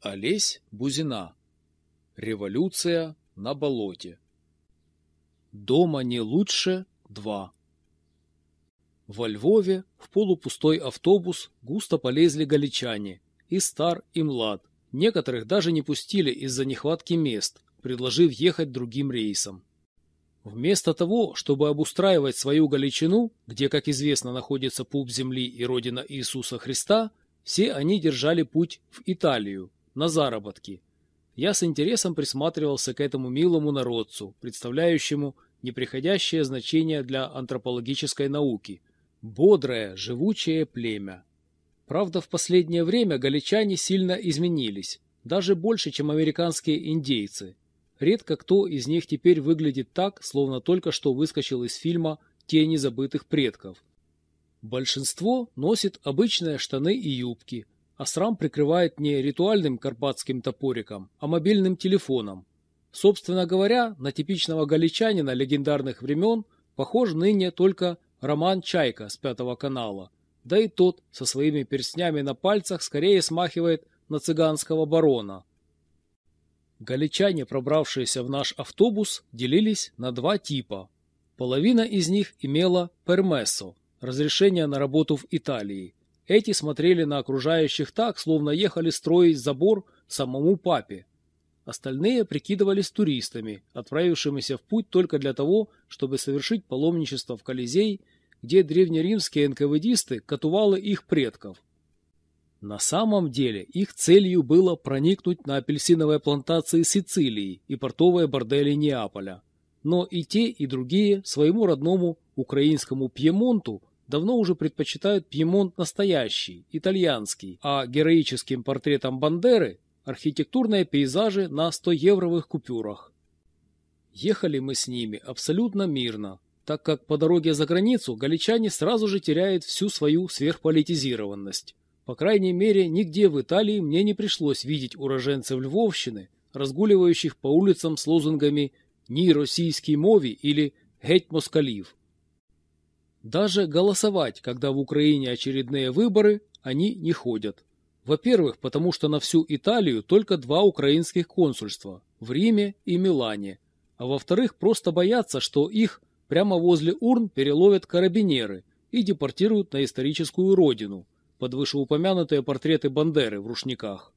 Олесь Бузина. Революция на болоте. Дома не лучше два. Во Львове в полупустой автобус густо полезли галичане, и стар, и млад. Некоторых даже не пустили из-за нехватки мест, предложив ехать другим рейсом. Вместо того, чтобы обустраивать свою Галичину, где, как известно, находится пуп земли и родина Иисуса Христа, все они держали путь в Италию, на заработки. Я с интересом присматривался к этому милому народцу, представляющему неприходящее значение для антропологической науки. Бодрое, живучее племя. Правда, в последнее время галичане сильно изменились, даже больше, чем американские индейцы. Редко кто из них теперь выглядит так, словно только что выскочил из фильма «Тени забытых предков». Большинство носит обычные штаны и юбки, а срам прикрывает не ритуальным карпатским топориком, а мобильным телефоном. Собственно говоря, на типичного галичанина легендарных времен похож ныне только Роман Чайка с Пятого канала, да и тот со своими перстнями на пальцах скорее смахивает на цыганского барона. Галичане, пробравшиеся в наш автобус, делились на два типа. Половина из них имела пермессо – разрешение на работу в Италии. Эти смотрели на окружающих так, словно ехали строить забор самому папе. Остальные прикидывались туристами, отправившимися в путь только для того, чтобы совершить паломничество в Колизей, где древнеримские НКВДисты катували их предков. На самом деле их целью было проникнуть на апельсиновые плантации Сицилии и портовые бордели Неаполя. Но и те, и другие своему родному украинскому Пьемонту давно уже предпочитают Пьемонт настоящий, итальянский, а героическим портретам Бандеры – архитектурные пейзажи на 100-евровых купюрах. Ехали мы с ними абсолютно мирно, так как по дороге за границу галичане сразу же теряют всю свою сверхполитизированность. По крайней мере, нигде в Италии мне не пришлось видеть уроженцев Львовщины, разгуливающих по улицам с лозунгами «Ни российский мови» или «Геть москалив». Даже голосовать, когда в Украине очередные выборы, они не ходят. Во-первых, потому что на всю Италию только два украинских консульства – в Риме и Милане. А во-вторых, просто боятся, что их прямо возле урн переловят карабинеры и депортируют на историческую родину – под вышеупомянутые портреты Бандеры в рушниках.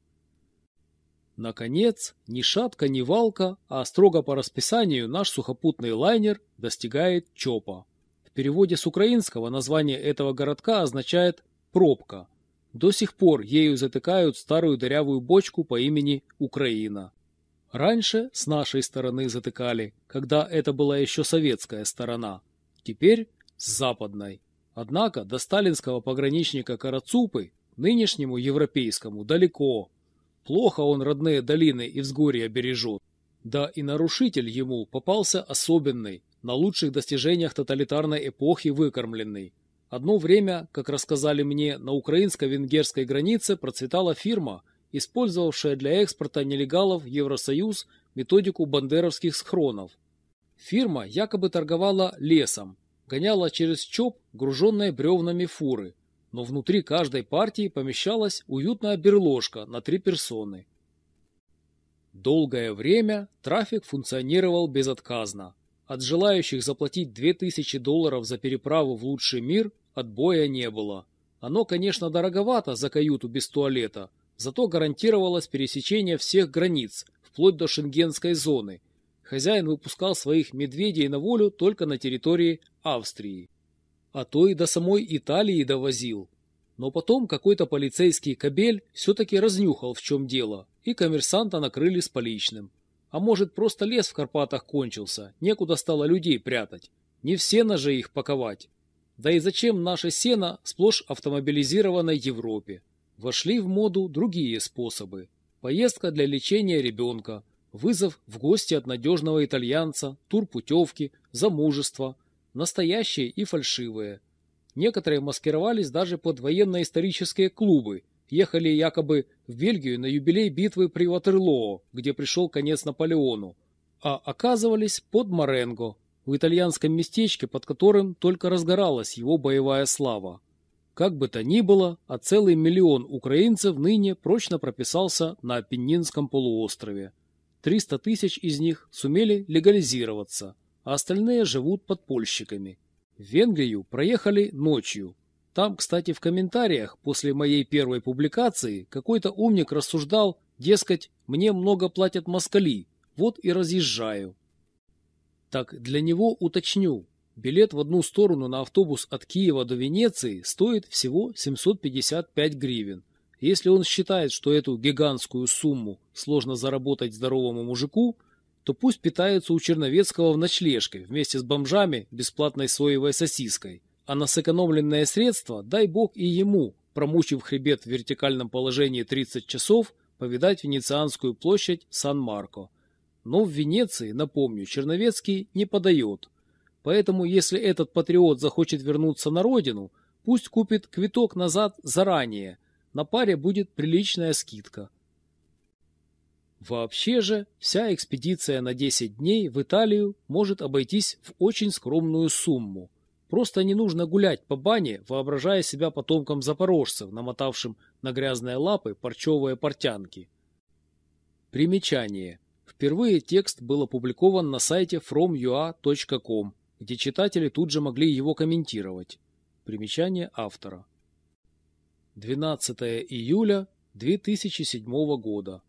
Наконец, ни шатка, ни валка, а строго по расписанию наш сухопутный лайнер достигает ЧОПа. В переводе с украинского название этого городка означает «пробка». До сих пор ею затыкают старую дырявую бочку по имени Украина. Раньше с нашей стороны затыкали, когда это была еще советская сторона. Теперь с западной. Однако до сталинского пограничника Карацупы, нынешнему европейскому, далеко. Плохо он родные долины и взгорья бережет. Да и нарушитель ему попался особенный, на лучших достижениях тоталитарной эпохи выкормленный. Одно время, как рассказали мне, на украинско-венгерской границе процветала фирма, использовавшая для экспорта нелегалов Евросоюз методику бандеровских схронов. Фирма якобы торговала лесом, гоняла через ЧОП груженные бревнами фуры, но внутри каждой партии помещалась уютная берложка на три персоны. Долгое время трафик функционировал безотказно. От желающих заплатить 2000 долларов за переправу в лучший мир отбоя не было. Оно, конечно, дороговато за каюту без туалета, зато гарантировалось пересечение всех границ, вплоть до шенгенской зоны – хозяин выпускал своих медведей на волю только на территории Австрии. А то и до самой Италии довозил. Но потом какой-то полицейский кобель все-таки разнюхал, в чем дело, и коммерсанта накрыли с поличным. А может, просто лес в Карпатах кончился, некуда стало людей прятать. Не все ножи их паковать. Да и зачем наше сено сплошь автомобилизированной Европе? Вошли в моду другие способы. Поездка для лечения ребенка, Вызов в гости от надежного итальянца, тур путевки, замужество, настоящие и фальшивые. Некоторые маскировались даже под военно-исторические клубы, ехали якобы в Бельгию на юбилей битвы при Ватерлоо, где пришел конец Наполеону, а оказывались под Маренго, в итальянском местечке, под которым только разгоралась его боевая слава. Как бы то ни было, а целый миллион украинцев ныне прочно прописался на Апеннинском полуострове. 300 тысяч из них сумели легализироваться, а остальные живут подпольщиками. В Венгрию проехали ночью. Там, кстати, в комментариях после моей первой публикации какой-то умник рассуждал, дескать, мне много платят москали, вот и разъезжаю. Так для него уточню, билет в одну сторону на автобус от Киева до Венеции стоит всего 755 гривен. Если он считает, что эту гигантскую сумму сложно заработать здоровому мужику, то пусть питается у Черновецкого в ночлежке вместе с бомжами бесплатной соевой сосиской. А на сэкономленные средства дай бог и ему, промучив хребет в вертикальном положении 30 часов, повидать Венецианскую площадь Сан-Марко. Но в Венеции, напомню, Черновецкий не подает. Поэтому, если этот патриот захочет вернуться на родину, пусть купит квиток назад заранее. На паре будет приличная скидка. Вообще же, вся экспедиция на 10 дней в Италию может обойтись в очень скромную сумму. Просто не нужно гулять по бане, воображая себя потомком запорожцев, намотавшим на грязные лапы парчевые портянки. Примечание. Впервые текст был опубликован на сайте fromua.com, где читатели тут же могли его комментировать. Примечание автора. 12 июля 2007 года.